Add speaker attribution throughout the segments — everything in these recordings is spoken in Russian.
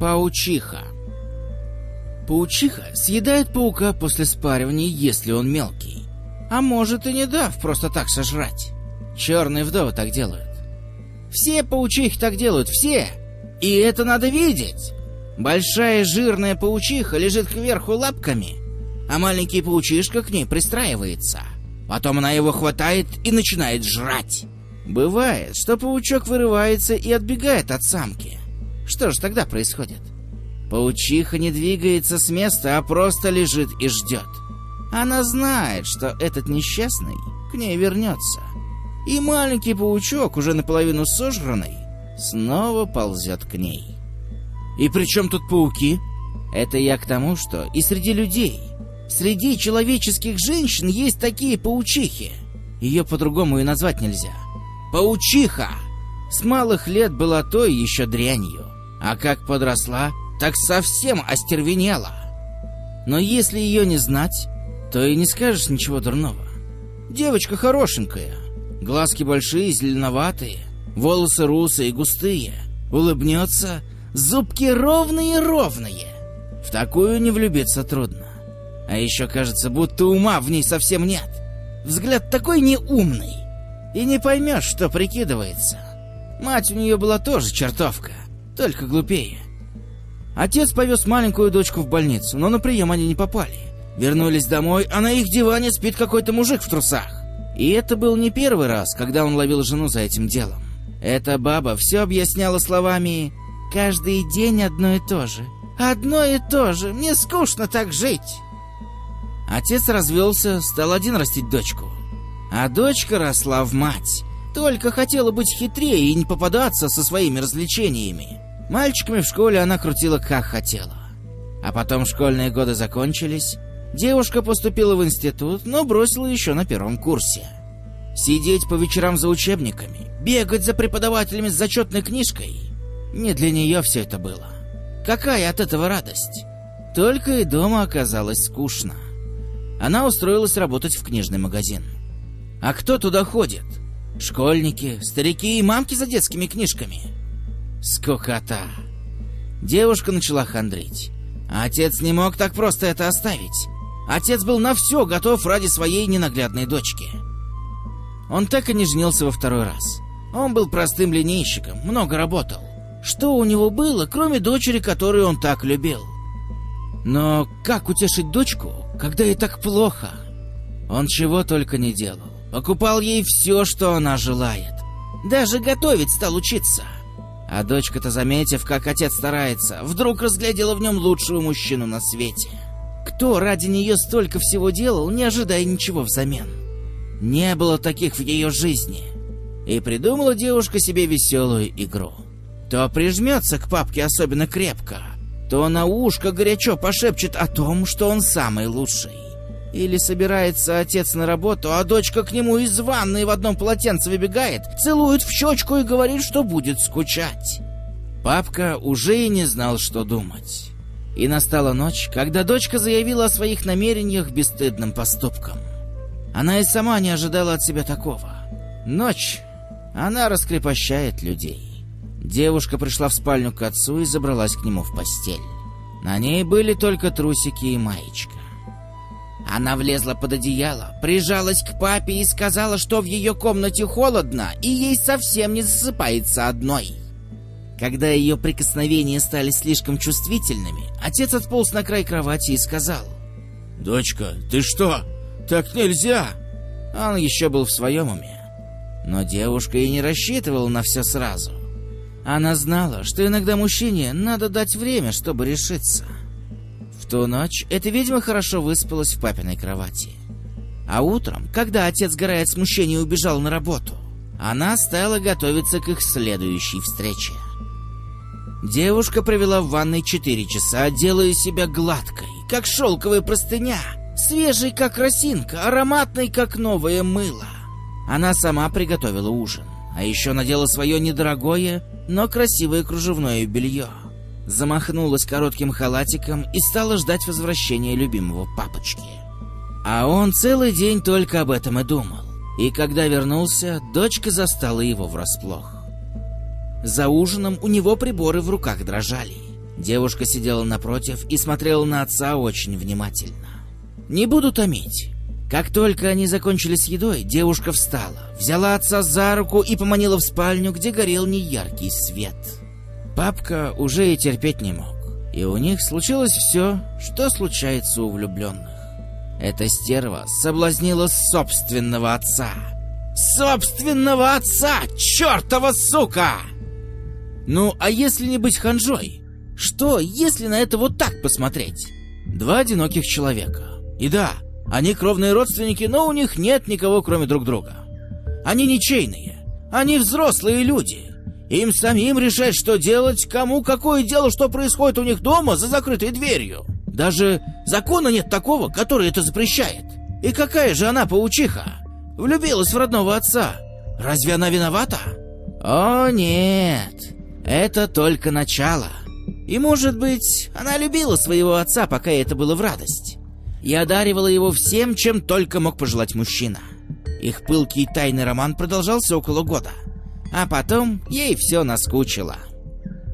Speaker 1: Паучиха. Паучиха съедает паука после спаривания, если он мелкий. А может и не дав просто так сожрать. Черные вдовы так делают. Все паучихи так делают, все! И это надо видеть! Большая жирная паучиха лежит кверху лапками, а маленький паучишка к ней пристраивается. Потом она его хватает и начинает жрать. Бывает, что паучок вырывается и отбегает от самки. Что же тогда происходит? Паучиха не двигается с места, а просто лежит и ждет. Она знает, что этот несчастный к ней вернется. И маленький паучок, уже наполовину сожранный, снова ползет к ней. И при чем тут пауки? Это я к тому, что и среди людей, среди человеческих женщин есть такие паучихи. Ее по-другому и назвать нельзя. Паучиха! С малых лет была той еще дрянью, а как подросла, так совсем остервенела. Но если ее не знать, то и не скажешь ничего дурного. Девочка хорошенькая, глазки большие, зеленоватые, волосы русые, густые, улыбнется, зубки ровные-ровные. В такую не влюбиться трудно. А еще кажется, будто ума в ней совсем нет. Взгляд такой неумный. И не поймешь, что прикидывается. Мать у нее была тоже чертовка, только глупее. Отец повез маленькую дочку в больницу, но на прием они не попали. Вернулись домой, а на их диване спит какой-то мужик в трусах. И это был не первый раз, когда он ловил жену за этим делом. Эта баба все объясняла словами «Каждый день одно и то же. Одно и то же. Мне скучно так жить». Отец развелся, стал один растить дочку. А дочка росла в мать. Только хотела быть хитрее и не попадаться со своими развлечениями. Мальчиками в школе она крутила как хотела. А потом школьные годы закончились. Девушка поступила в институт, но бросила еще на первом курсе. Сидеть по вечерам за учебниками, бегать за преподавателями с зачетной книжкой. Не для нее все это было. Какая от этого радость? Только и дома оказалось скучно. Она устроилась работать в книжный магазин. А кто туда ходит? Школьники, старики и мамки за детскими книжками. Скукота. Девушка начала хандрить. Отец не мог так просто это оставить. Отец был на все готов ради своей ненаглядной дочки. Он так и не женился во второй раз. Он был простым линейщиком, много работал. Что у него было, кроме дочери, которую он так любил? Но как утешить дочку, когда ей так плохо? Он чего только не делал. Покупал ей все, что она желает. Даже готовить стал учиться. А дочка-то, заметив, как отец старается, вдруг разглядела в нем лучшего мужчину на свете. Кто ради нее столько всего делал, не ожидая ничего взамен? Не было таких в ее жизни. И придумала девушка себе веселую игру. То прижмется к папке особенно крепко, то на ушко горячо пошепчет о том, что он самый лучший. Или собирается отец на работу, а дочка к нему из ванной в одном полотенце выбегает, целует в щечку и говорит, что будет скучать. Папка уже и не знал, что думать. И настала ночь, когда дочка заявила о своих намерениях бесстыдным поступком. Она и сама не ожидала от себя такого. Ночь. Она раскрепощает людей. Девушка пришла в спальню к отцу и забралась к нему в постель. На ней были только трусики и маечка. Она влезла под одеяло, прижалась к папе и сказала, что в ее комнате холодно и ей совсем не засыпается одной. Когда ее прикосновения стали слишком чувствительными, отец отполз на край кровати и сказал.
Speaker 2: «Дочка, ты что? Так нельзя!»
Speaker 1: Он еще был в своем уме. Но девушка и не рассчитывала на все сразу. Она знала, что иногда мужчине надо дать время, чтобы решиться. В ту ночь эта ведьма хорошо выспалась в папиной кровати. А утром, когда отец, сгорая от смущения, убежал на работу, она стала готовиться к их следующей встрече. Девушка провела в ванной четыре часа, делая себя гладкой, как шелковая простыня, свежей, как росинка, ароматной, как новое мыло. Она сама приготовила ужин, а еще надела свое недорогое, но красивое кружевное белье замахнулась коротким халатиком и стала ждать возвращения любимого папочки. А он целый день только об этом и думал. И когда вернулся, дочка застала его врасплох. За ужином у него приборы в руках дрожали. Девушка сидела напротив и смотрела на отца очень внимательно. Не буду томить. Как только они закончили с едой, девушка встала, взяла отца за руку и поманила в спальню, где горел неяркий свет. Папка уже и терпеть не мог, и у них случилось все, что случается у влюбленных. Эта стерва соблазнила собственного отца. Собственного отца! Чертова сука! Ну, а если не быть ханжой? Что, если на это вот так посмотреть? Два одиноких человека. И да, они кровные родственники, но у них нет никого, кроме друг друга. Они ничейные. Они взрослые люди. Им самим решать, что делать, кому какое дело, что происходит у них дома за закрытой дверью. Даже закона нет такого, который это запрещает. И какая же она паучиха? Влюбилась в родного отца. Разве она виновата? О, нет. Это только начало. И, может быть, она любила своего отца, пока это было в радость. И одаривала его всем, чем только мог пожелать мужчина. Их пылкий тайный роман продолжался около года. А потом ей все наскучило.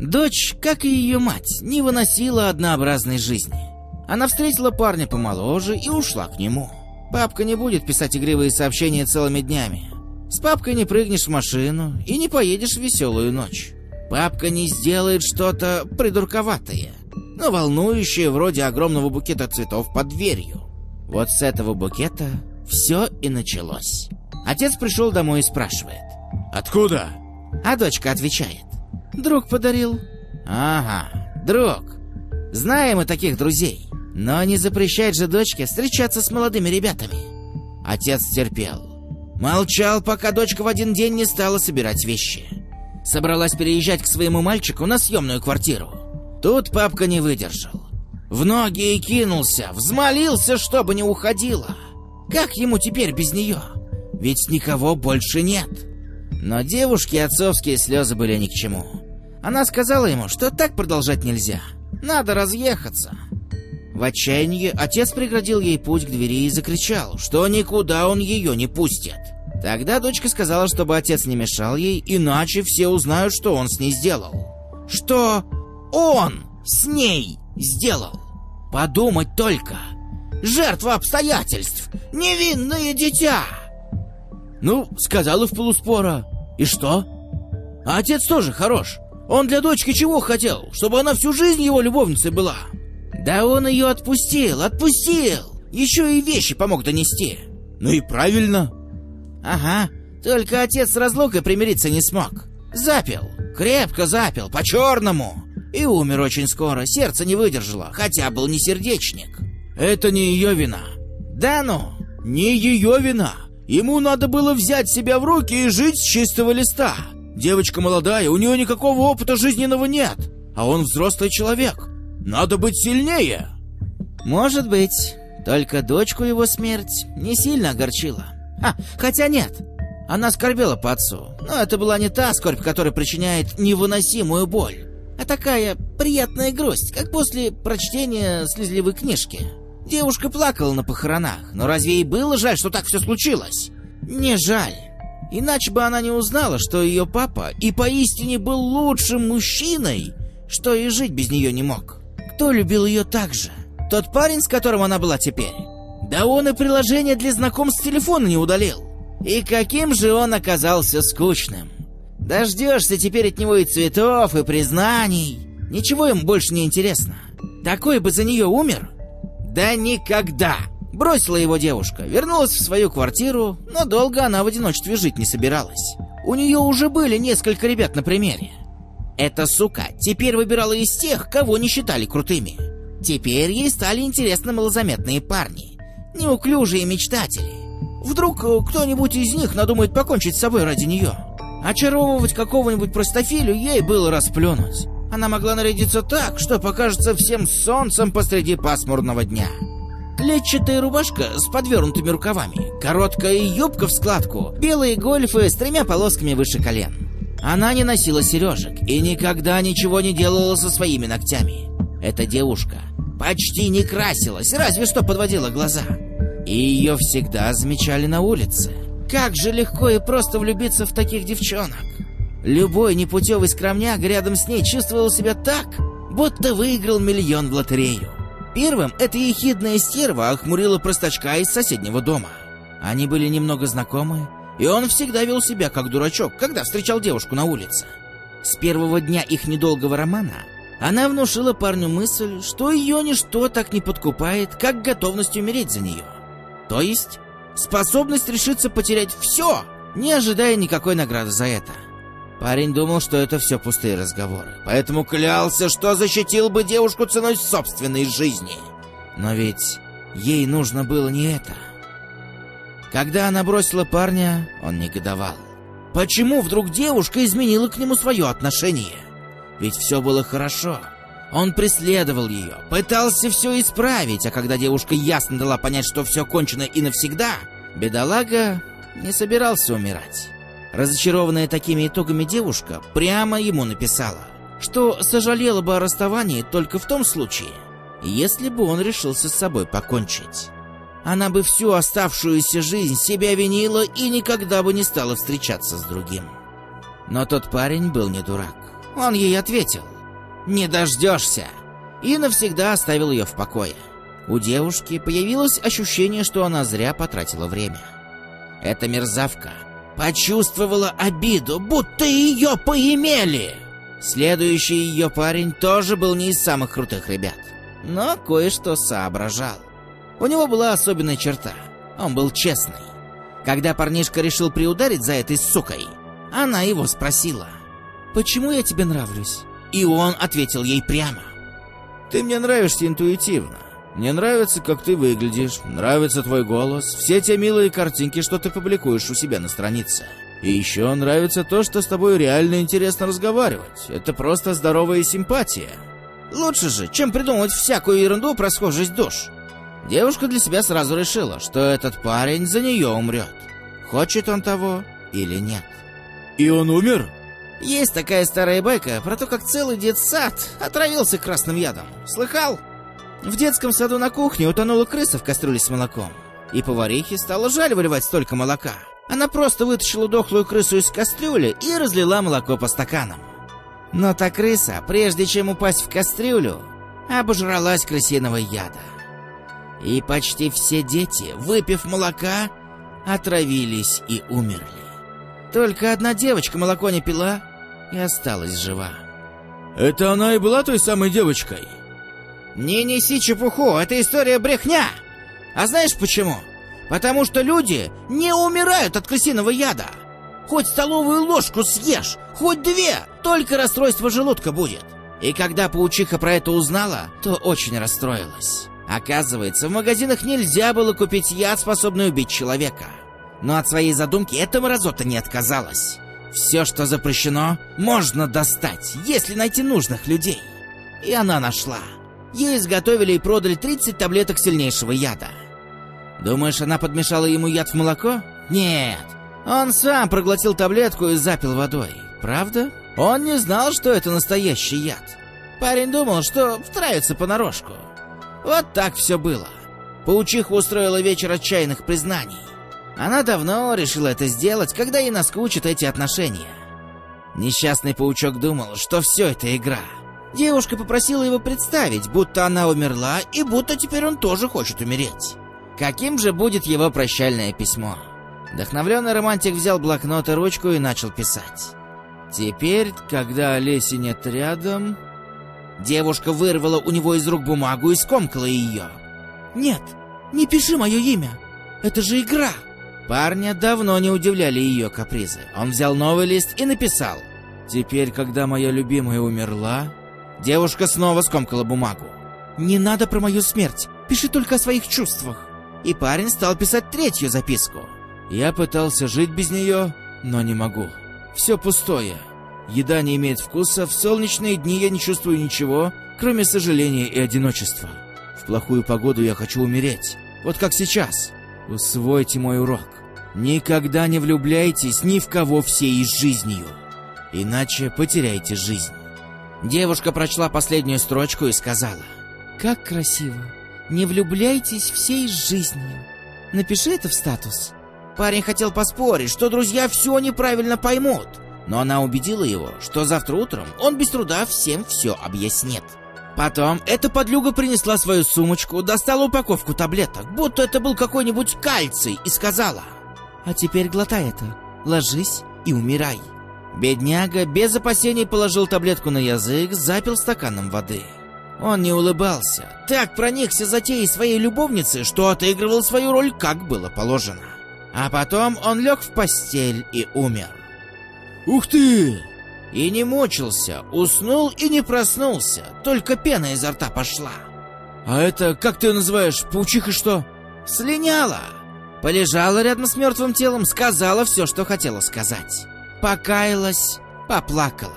Speaker 1: Дочь, как и ее мать, не выносила однообразной жизни. Она встретила парня помоложе и ушла к нему. Папка не будет писать игривые сообщения целыми днями. С папкой не прыгнешь в машину и не поедешь в веселую ночь. Папка не сделает что-то придурковатое, но волнующее вроде огромного букета цветов под дверью. Вот с этого букета все и началось. Отец пришел домой и спрашивает.
Speaker 2: «Откуда?»
Speaker 1: А дочка отвечает. «Друг подарил». «Ага, друг. Знаем мы таких друзей. Но не запрещает же дочке встречаться с молодыми ребятами. Отец терпел. Молчал, пока дочка в один день не стала собирать вещи. Собралась переезжать к своему мальчику на съемную квартиру. Тут папка не выдержал. В ноги ей кинулся, взмолился, чтобы не уходила. Как ему теперь без нее? Ведь никого больше нет. Но девушке отцовские слезы были ни к чему. Она сказала ему, что так продолжать нельзя. Надо разъехаться. В отчаянии отец преградил ей путь к двери и закричал, что никуда он ее не пустит. Тогда дочка сказала, чтобы отец не мешал ей, иначе все узнают, что он с ней сделал. Что он с ней сделал? Подумать только. Жертва обстоятельств. Невинное дитя. Ну, сказала в полуспора. И что? А отец тоже хорош. Он для дочки чего хотел? Чтобы она всю жизнь его любовницей была. Да он ее отпустил, отпустил. Еще и вещи помог донести.
Speaker 2: Ну и правильно.
Speaker 1: Ага, только отец с разлукой примириться не смог. Запил, крепко запил, по-черному. И умер очень скоро, сердце не выдержало, хотя был не сердечник.
Speaker 2: Это не ее вина.
Speaker 1: Да ну?
Speaker 2: Не ее вина. Ему надо было взять себя в руки и жить с чистого листа. Девочка молодая, у нее никакого опыта жизненного нет. А он взрослый человек. Надо быть сильнее.
Speaker 1: Может быть. Только дочку его смерть не сильно огорчила. А, хотя нет. Она скорбела по отцу. Но это была не та скорбь, которая причиняет невыносимую боль. А такая приятная грусть, как после прочтения слезливой книжки. Девушка плакала на похоронах, но разве ей было жаль, что так все случилось? Не жаль. Иначе бы она не узнала, что ее папа и поистине был лучшим мужчиной, что и жить без нее не мог. Кто любил ее так же? Тот парень, с которым она была теперь? Да он и приложение для знакомств телефона не удалил. И каким же он оказался скучным. Дождешься теперь от него и цветов, и признаний. Ничего ему больше не интересно. Такой бы за нее умер? Да никогда. Бросила его девушка, вернулась в свою квартиру, но долго она в одиночестве жить не собиралась. У нее уже были несколько ребят на примере. Эта сука теперь выбирала из тех, кого не считали крутыми. Теперь ей стали интересны малозаметные парни. Неуклюжие мечтатели. Вдруг э, кто-нибудь из них надумает покончить с собой ради нее. Очаровывать какого-нибудь простофилю ей было расплюнуть. Она могла нарядиться так, что покажется всем солнцем посреди пасмурного дня. Клетчатая рубашка с подвернутыми рукавами, короткая юбка в складку, белые гольфы с тремя полосками выше колен. Она не носила сережек и никогда ничего не делала со своими ногтями. Эта девушка почти не красилась, разве что подводила глаза. И ее всегда замечали на улице. Как же легко и просто влюбиться в таких девчонок. Любой непутевый скромняк рядом с ней чувствовал себя так, будто выиграл миллион в лотерею. Первым эта ехидная стерва охмурила простачка из соседнего дома. Они были немного знакомы, и он всегда вел себя как дурачок, когда встречал девушку на улице. С первого дня их недолгого романа она внушила парню мысль, что ее ничто так не подкупает, как готовность умереть за нее. То есть, способность решиться потерять все, не ожидая никакой награды за это. Парень думал, что это все пустые разговоры, поэтому клялся, что защитил бы девушку ценой собственной жизни. Но ведь ей нужно было не это. Когда она бросила парня, он негодовал. Почему вдруг девушка изменила к нему свое отношение? Ведь все было хорошо. Он преследовал ее, пытался все исправить, а когда девушка ясно дала понять, что все кончено и навсегда, бедолага не собирался умирать. Разочарованная такими итогами девушка прямо ему написала, что сожалела бы о расставании только в том случае, если бы он решился с собой покончить. Она бы всю оставшуюся жизнь себя винила и никогда бы не стала встречаться с другим. Но тот парень был не дурак. Он ей ответил «Не дождешься!» и навсегда оставил ее в покое. У девушки появилось ощущение, что она зря потратила время. Эта мерзавка почувствовала обиду, будто ее поимели. Следующий ее парень тоже был не из самых крутых ребят, но кое-что соображал. У него была особенная черта. Он был честный. Когда парнишка решил приударить за этой сукой, она его спросила – почему я тебе нравлюсь?» И он ответил ей прямо.
Speaker 2: «Ты мне нравишься интуитивно. Мне нравится, как ты выглядишь, нравится твой голос, все те милые картинки, что ты публикуешь у себя на странице. И еще нравится то, что с тобой реально интересно разговаривать. Это просто здоровая симпатия.
Speaker 1: Лучше же, чем придумывать всякую ерунду про схожесть душ. Девушка для себя сразу решила, что этот парень за нее умрет. Хочет он того или нет.
Speaker 2: «И он умер?»
Speaker 1: Есть такая старая байка про то, как целый детсад отравился красным ядом. Слыхал? В детском саду на кухне утонула крыса в кастрюле с молоком. И поварихе стало жаль выливать столько молока. Она просто вытащила дохлую крысу из кастрюли и разлила молоко по стаканам. Но та крыса, прежде чем упасть в кастрюлю, обожралась крысиного яда. И почти все дети, выпив молока, отравились и умерли. Только одна девочка молоко не пила, и осталась жива.
Speaker 2: Это она и была той самой девочкой?
Speaker 1: Не неси чепуху, это история брехня. А знаешь почему? Потому что люди не умирают от крысиного яда. Хоть столовую ложку съешь, хоть две, только расстройство желудка будет. И когда паучиха про это узнала, то очень расстроилась. Оказывается, в магазинах нельзя было купить яд, способный убить человека. Но от своей задумки эта мразота не отказалась. Все, что запрещено, можно достать, если найти нужных людей. И она нашла. Ей изготовили и продали 30 таблеток сильнейшего яда. Думаешь, она подмешала ему яд в молоко? Нет. Он сам проглотил таблетку и запил водой. Правда? Он не знал, что это настоящий яд. Парень думал, что втравится понарошку. Вот так все было. Паучиха устроила вечер отчаянных признаний. Она давно решила это сделать, когда ей наскучат эти отношения. Несчастный паучок думал, что все это игра. Девушка попросила его представить, будто она умерла, и будто теперь он тоже хочет умереть. Каким же будет его прощальное письмо? Вдохновленный романтик взял блокнот и ручку и начал писать. Теперь, когда Олеси нет рядом... Девушка вырвала у него из рук бумагу и скомкала ее. «Нет, не пиши мое имя. Это же игра!» Парня давно не удивляли ее капризы. Он взял новый лист и написал. «Теперь, когда моя любимая умерла...» Девушка снова скомкала бумагу. «Не надо про мою смерть. Пиши только о своих чувствах». И парень стал писать третью записку. «Я пытался жить без нее, но не могу. Все пустое. Еда не имеет вкуса, в солнечные дни я не чувствую ничего, кроме сожаления и одиночества. В плохую погоду я хочу умереть. Вот как сейчас. Усвойте мой урок. Никогда не влюбляйтесь ни в кого всей жизнью, иначе потеряете жизнь. Девушка прочла последнюю строчку и сказала. Как красиво. Не влюбляйтесь всей жизнью. Напиши это в статус. Парень хотел поспорить, что друзья все неправильно поймут. Но она убедила его, что завтра утром он без труда всем все объяснит. Потом эта подлюга принесла свою сумочку, достала упаковку таблеток, будто это был какой-нибудь кальций, и сказала «А теперь глотай это, ложись и умирай». Бедняга без опасений положил таблетку на язык, запил стаканом воды. Он не улыбался, так проникся затеей своей любовницы, что отыгрывал свою роль, как было положено. А потом он лег в постель и умер.
Speaker 2: Ух ты!
Speaker 1: И не мучился, уснул и не проснулся, только пена изо рта пошла.
Speaker 2: А это, как ты ее называешь, паучиха что?
Speaker 1: Слиняла. Полежала рядом с мертвым телом, сказала все, что хотела сказать. Покаялась, поплакала.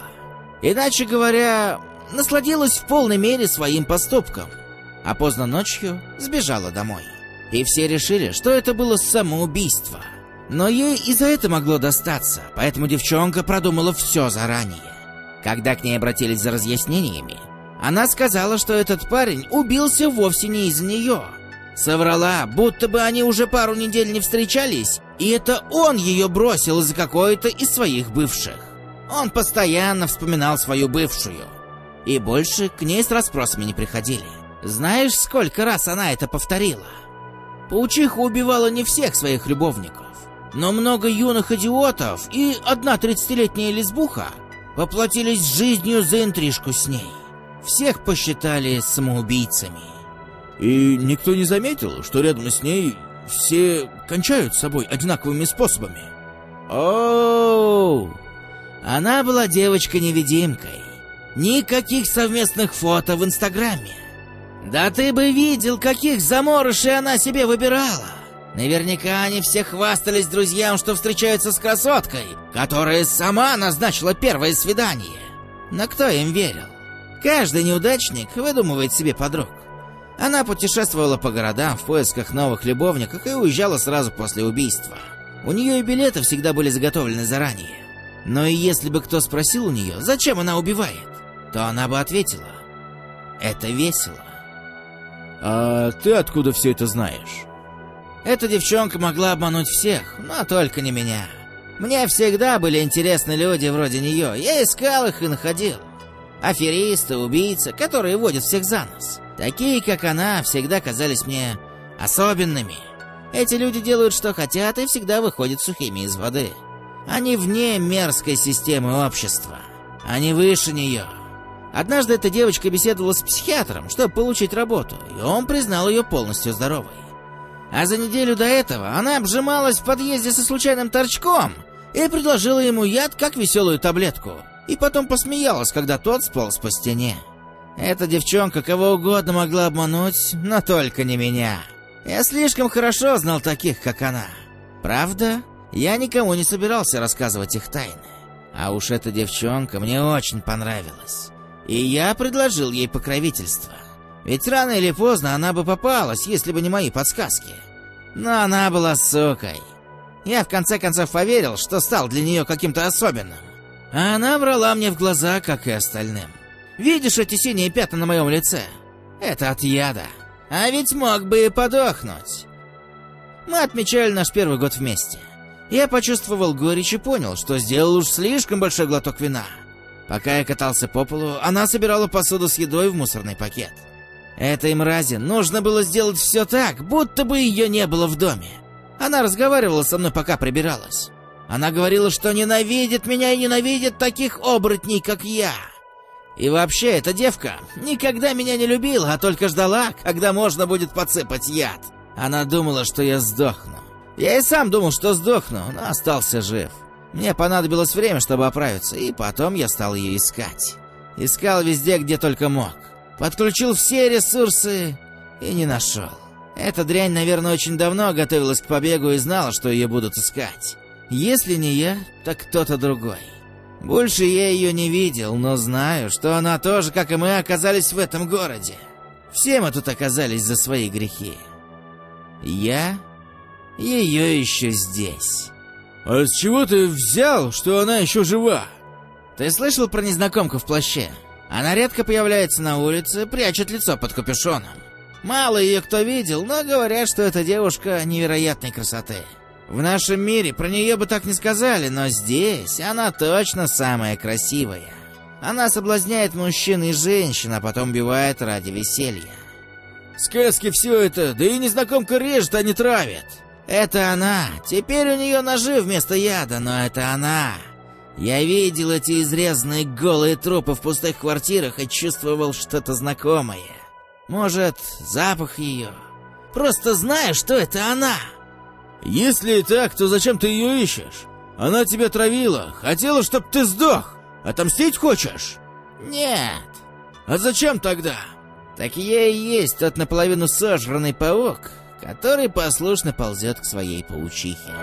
Speaker 1: Иначе говоря, насладилась в полной мере своим поступком. А поздно ночью сбежала домой. И все решили, что это было самоубийство. Но ей и за это могло достаться, поэтому девчонка продумала все заранее. Когда к ней обратились за разъяснениями, она сказала, что этот парень убился вовсе не из-за нее. Соврала, будто бы они уже пару недель не встречались, и это он ее бросил из-за какой-то из своих бывших. Он постоянно вспоминал свою бывшую. И больше к ней с расспросами не приходили. Знаешь, сколько раз она это повторила? Паучиха убивала не всех своих любовников, но много юных идиотов и одна тридцатилетняя лесбуха поплатились жизнью за интрижку с ней. Всех посчитали самоубийцами.
Speaker 2: И никто не заметил, что рядом с ней все кончают с собой одинаковыми способами?
Speaker 1: Оу! Она была девочкой-невидимкой. Никаких совместных фото в Инстаграме. Да ты бы видел, каких заморышей она себе выбирала. Наверняка они все хвастались друзьям, что встречаются с красоткой, которая сама назначила первое свидание. Но кто им верил? Каждый неудачник выдумывает себе подруг. Она путешествовала по городам в поисках новых любовников и уезжала сразу после убийства. У нее и билеты всегда были заготовлены заранее. Но и если бы кто спросил у нее, зачем она убивает, то она бы ответила «Это весело».
Speaker 2: А ты откуда все это знаешь?
Speaker 1: Эта девчонка могла обмануть всех, но только не меня. Мне всегда были интересны люди вроде нее. Я искал их и находил. Аферисты, убийцы, которые водят всех за нос. Такие, как она, всегда казались мне особенными. Эти люди делают, что хотят, и всегда выходят сухими из воды. Они вне мерзкой системы общества. Они выше нее. Однажды эта девочка беседовала с психиатром, чтобы получить работу, и он признал ее полностью здоровой. А за неделю до этого она обжималась в подъезде со случайным торчком и предложила ему яд как веселую таблетку, и потом посмеялась, когда тот сполз по стене. Эта девчонка кого угодно могла обмануть, но только не меня. Я слишком хорошо знал таких, как она. Правда, я никому не собирался рассказывать их тайны. А уж эта девчонка мне очень понравилась. И я предложил ей покровительство. Ведь рано или поздно она бы попалась, если бы не мои подсказки. Но она была сукой. Я в конце концов поверил, что стал для нее каким-то особенным. А она брала мне в глаза, как и остальным. Видишь эти синие пятна на моем лице? Это от яда. А ведь мог бы и подохнуть. Мы отмечали наш первый год вместе. Я почувствовал горечь и понял, что сделал уж слишком большой глоток вина. Пока я катался по полу, она собирала посуду с едой в мусорный пакет. Этой мрази нужно было сделать все так, будто бы ее не было в доме. Она разговаривала со мной, пока прибиралась. Она говорила, что ненавидит меня и ненавидит таких оборотней, как я. И вообще, эта девка никогда меня не любила, а только ждала, когда можно будет подсыпать яд. Она думала, что я сдохну. Я и сам думал, что сдохну, но остался жив. Мне понадобилось время, чтобы оправиться, и потом я стал ее искать. Искал везде, где только мог. Подключил все ресурсы и не нашел. Эта дрянь, наверное, очень давно готовилась к побегу и знала, что ее будут искать. Если не я, так кто-то другой. Больше я ее не видел, но знаю, что она тоже, как и мы, оказались в этом городе. Все мы тут оказались за свои грехи. Я ее еще здесь.
Speaker 2: А с чего ты взял, что она еще жива?
Speaker 1: Ты слышал про незнакомку в плаще? Она редко появляется на улице, прячет лицо под капюшоном. Мало ее кто видел, но говорят, что эта девушка невероятной красоты. В нашем мире про нее бы так не сказали, но здесь она точно самая красивая. Она соблазняет мужчин и женщин, а потом убивает ради веселья.
Speaker 2: Сказки все это, да и незнакомка режет, а не травит.
Speaker 1: Это она. Теперь у нее ножи вместо яда, но это она. Я видел эти изрезанные голые трупы в пустых квартирах и чувствовал что-то знакомое. Может, запах ее. Просто знаю, что это она.
Speaker 2: Если и так, то зачем ты ее ищешь? Она тебя травила, хотела, чтоб ты сдох. Отомстить хочешь?
Speaker 1: Нет.
Speaker 2: А зачем тогда?
Speaker 1: Так я и есть тот наполовину сожранный паук, который послушно ползет к своей паучихе.